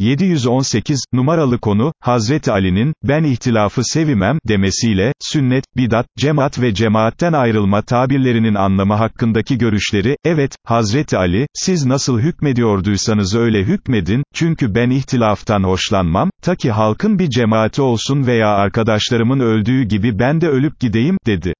718, numaralı konu, Hazreti Ali'nin, ben ihtilafı sevimem, demesiyle, sünnet, bidat, cemaat ve cemaatten ayrılma tabirlerinin anlamı hakkındaki görüşleri, evet, Hazreti Ali, siz nasıl hükmediyorduysanız öyle hükmedin, çünkü ben ihtilaftan hoşlanmam, ta ki halkın bir cemaati olsun veya arkadaşlarımın öldüğü gibi ben de ölüp gideyim, dedi.